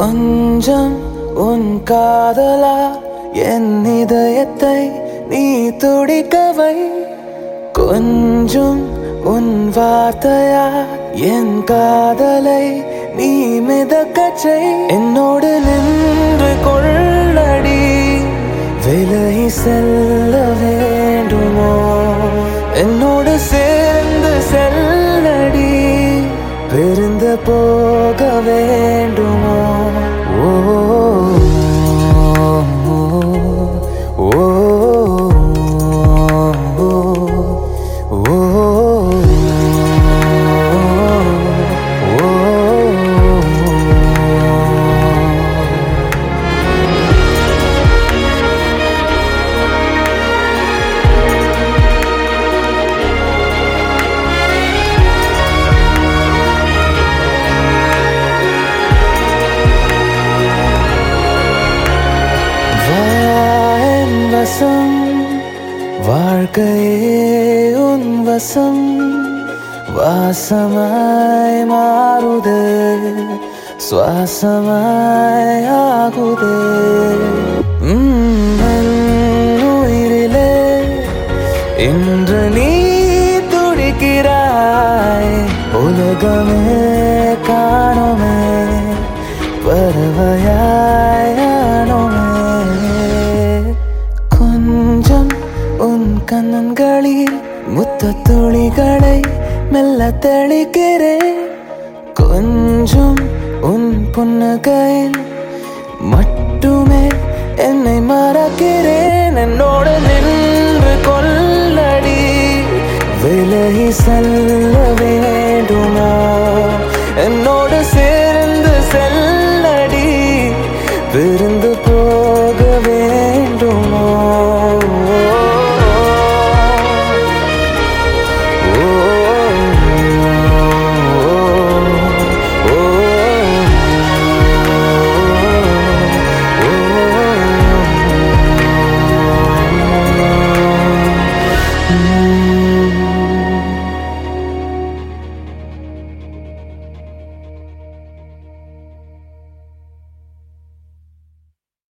கொஞ்சம் உன் காதலா என் இதயத்தை நீ துடிக்கவை. கொஞ்சம் உன் வார்த்தையா என் காதலை நீ மிதக்கச்சை என்னோடு நின்று கொள்ளடி விலகி செல்ல வேண்டுமோ? என்னோடு சேர்ந்து செல்லடி பிரிந்து போகவே வாழ்க்கையே உன் வசம் வாசமாய் மாறுதே சுவாசமாய் ஆகுதே. உயிரிலே இன்று நீ துடிக்கிறாய் உலகமே பூத்த துளிகளை மெல்ல தெளிக்கிறேன். கொஞ்சம் உன் புன்னகையில் மட்டுமே என்னை மறக்கிறேன். என்னோடு நின்று கொள்ளடி விலகி செல்ல வேண்டுமா? என்னோடு சேர்ந்து செல்லடி விருந்து